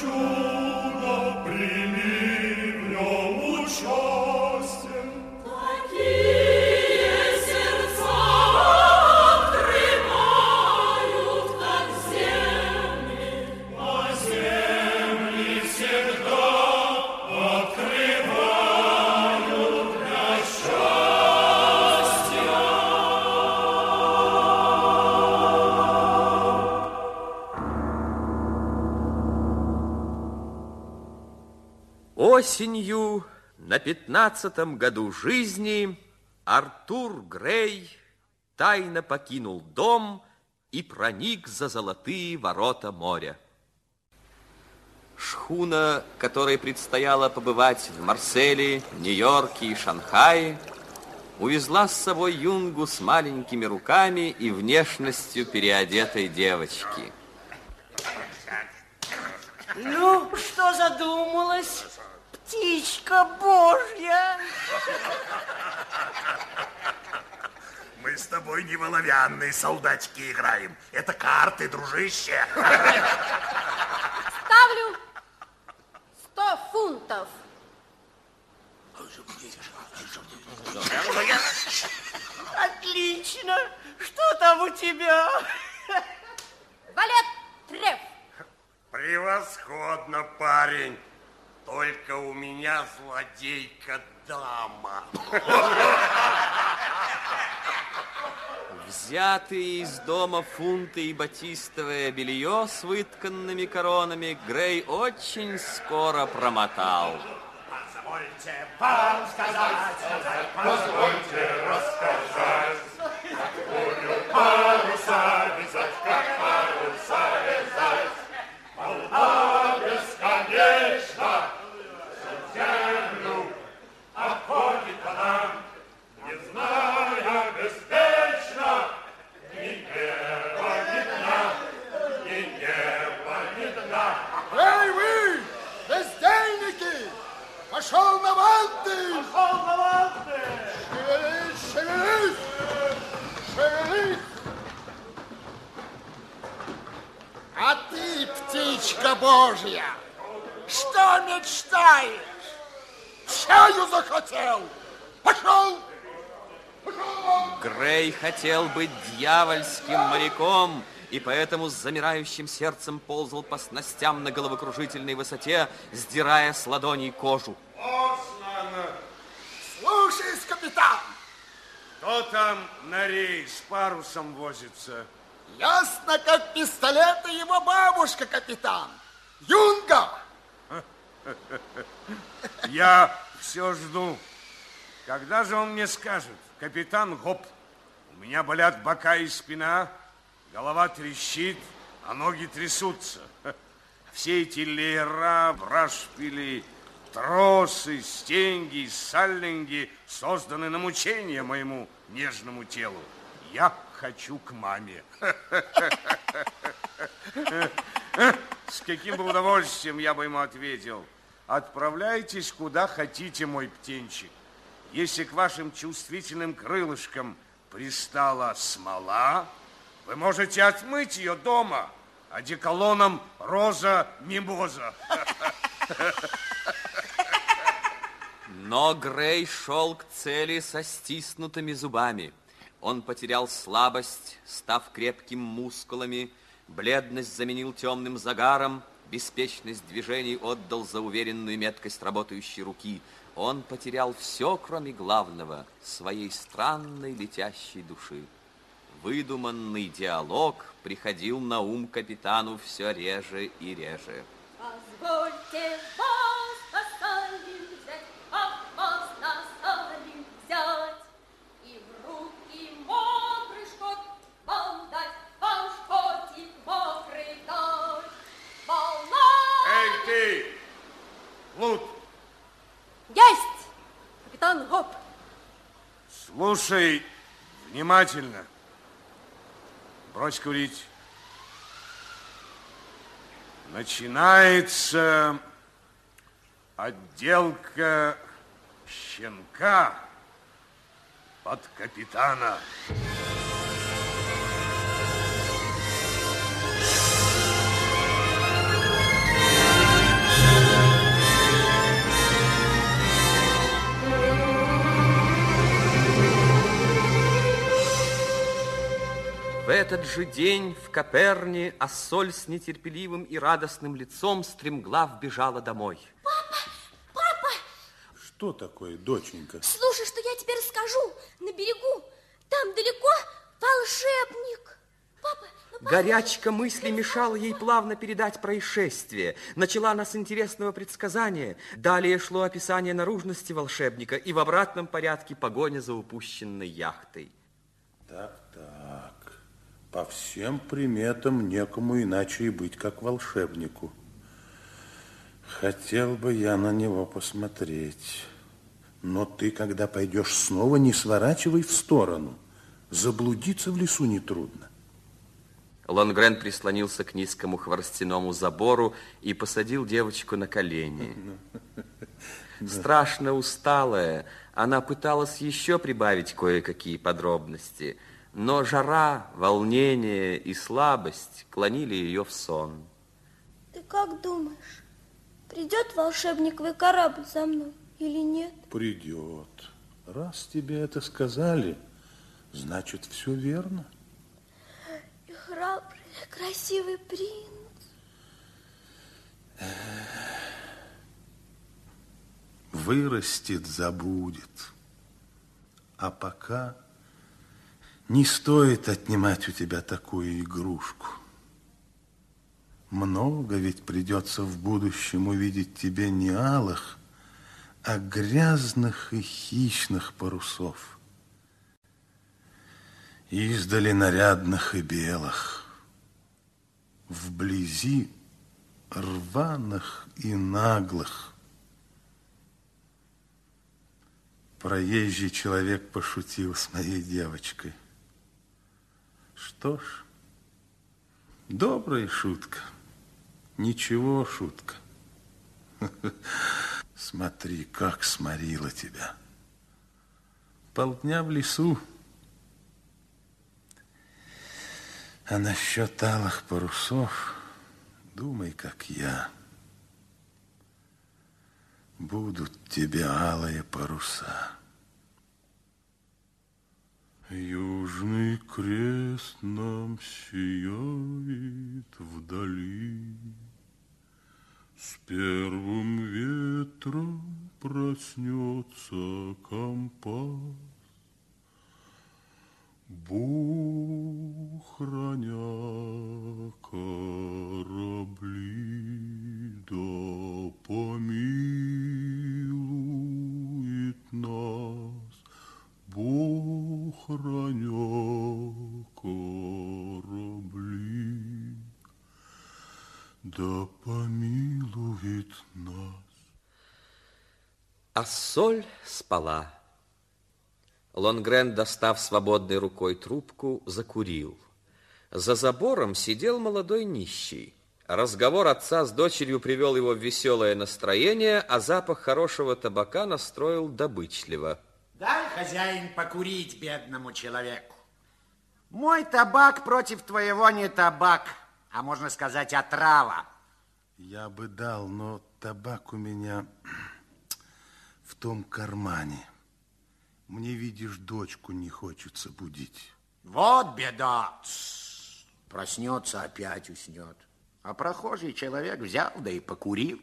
чудо, прими в нем учет. Осенью на пятнадцатом году жизни Артур Грей тайно покинул дом и проник за золотые ворота моря. Шхуна, которой предстояло побывать в Марселе, Нью-Йорке и Шанхае, увезла с собой юнгу с маленькими руками и внешностью переодетой девочки. Ну, что задумалась? Птичка Божья. Мы с тобой не в оловянные солдатики играем. Это карты, дружище. Ставлю сто фунтов. Отлично. Что там у тебя? Валет треф. Превосходно, парень. Только у меня злодейка дама. Взятые из дома фунты и батистовое белье с вытканными коронами Грей очень скоро промотал. Позвольте вам сказать, позвольте рассказать, какую паруса вязать, как паруса вязать. Волна бесконечна, птичка божья, что мечтаешь? Чаю захотел? Пошел! Грей хотел быть дьявольским моряком, и поэтому с замирающим сердцем ползал по снастям на головокружительной высоте, сдирая с ладоней кожу. Слушай, капитан, Кто там на рейс с парусом возится? Ясно, как пистолет и его бабушка, капитан. Юнга! Я все жду. Когда же он мне скажет, капитан Гоп, у меня болят бока и спина, голова трещит, а ноги трясутся. Все эти леера, брашпили, тросы, стенги, саллинги созданы на мучение моему нежному телу. Я хочу к маме. С каким бы удовольствием я бы ему ответил. Отправляйтесь куда хотите, мой птенчик. Если к вашим чувствительным крылышкам пристала смола, вы можете отмыть ее дома одеколоном роза мимоза. Но Грей шел к цели со стиснутыми зубами. Он потерял слабость, став крепким мускулами, бледность заменил темным загаром, беспечность движений отдал за уверенную меткость работающей руки. Он потерял все, кроме главного, своей странной летящей души. Выдуманный диалог приходил на ум капитану все реже и реже. Позвольте вас Лут, есть! Капитан Гоп, слушай внимательно. Брось курить. Начинается отделка щенка под капитана. В этот же день в Коперне Ассоль с нетерпеливым и радостным лицом стремглав бежала домой. папа, Что такое, доченька? слушай, что я тебе расскажу. На берегу, там далеко волшебник. Папа, ну Горячка мысли мешала ей плавно передать происшествие. Начала она с интересного предсказания. Далее шло описание наружности волшебника и в обратном порядке погоня за упущенной яхтой. Так, так. По всем приметам некому иначе и быть, как волшебнику. Хотел бы я на него посмотреть. Но ты, когда пойдешь снова, не сворачивай в сторону. Заблудиться в лесу нетрудно. Лонгрен прислонился к низкому хворостяному забору и посадил девочку на колени. Страшно усталая, она пыталась еще прибавить кое-какие подробности, но жара, волнение и слабость клонили ее в сон. Ты как думаешь, придет волшебниковый корабль за мной или нет? Придет. Раз тебе это сказали, значит, все верно. И храбрый, красивый принц. Вырастет, забудет. А пока не стоит отнимать у тебя такую игрушку. Много ведь придется в будущем увидеть тебе не алых, а грязных и хищных парусов. Издали нарядных и белых, вблизи рваных и наглых. Проезжий человек пошутил с моей девочкой. Что ж, добрая шутка. Ничего, шутка. Смотри, как сморила тебя. Полдня в лесу. А насчет алых парусов, думай, как я. Будут тебе алые паруса. Южный крест нам сияет вдали. С первым ветром проснется компас. Бог, храня корабли, да помилует храня корабли, да помилует нас. А соль спала. Лонгрен, достав свободной рукой трубку, закурил. За забором сидел молодой нищий. Разговор отца с дочерью привел его в веселое настроение, а запах хорошего табака настроил добычливо. Дай, хозяин, покурить бедному человеку. Мой табак против твоего не табак, а можно сказать отрава. Я бы дал, но табак у меня в том кармане. Мне, видишь, дочку не хочется будить. Вот беда. Тс. Проснется, опять уснет. А прохожий человек взял, да и покурил.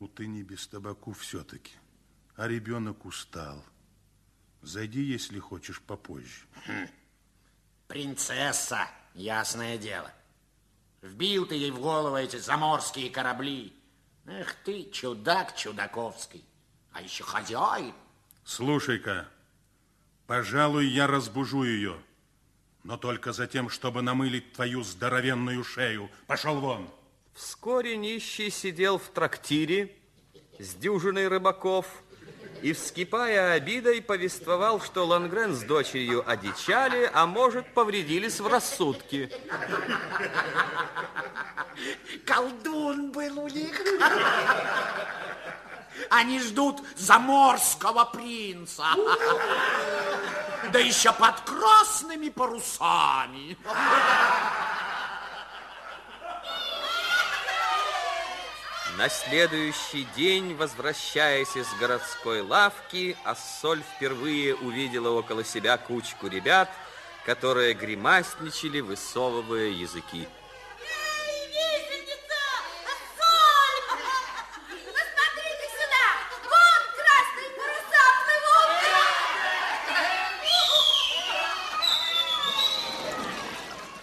Ну, ты не без табаку все-таки. А ребенок устал. Зайди, если хочешь, попозже. Принцесса, ясное дело. Вбил ты ей в голову эти заморские корабли. Эх ты, чудак чудаковский. А еще хозяин. Слушай-ка, пожалуй, я разбужу ее. Но только за тем, чтобы намылить твою здоровенную шею. Пошел вон. Вскоре нищий сидел в трактире с дюжиной рыбаков и, вскипая обидой, повествовал, что Лонгрен с дочерью одичали, а может, повредились в рассудке. Колдун был у них. Они ждут заморского принца. Да еще под красными парусами. На следующий день, возвращаясь из городской лавки, Ассоль впервые увидела около себя кучку ребят, которые гримасничали, высовывая языки.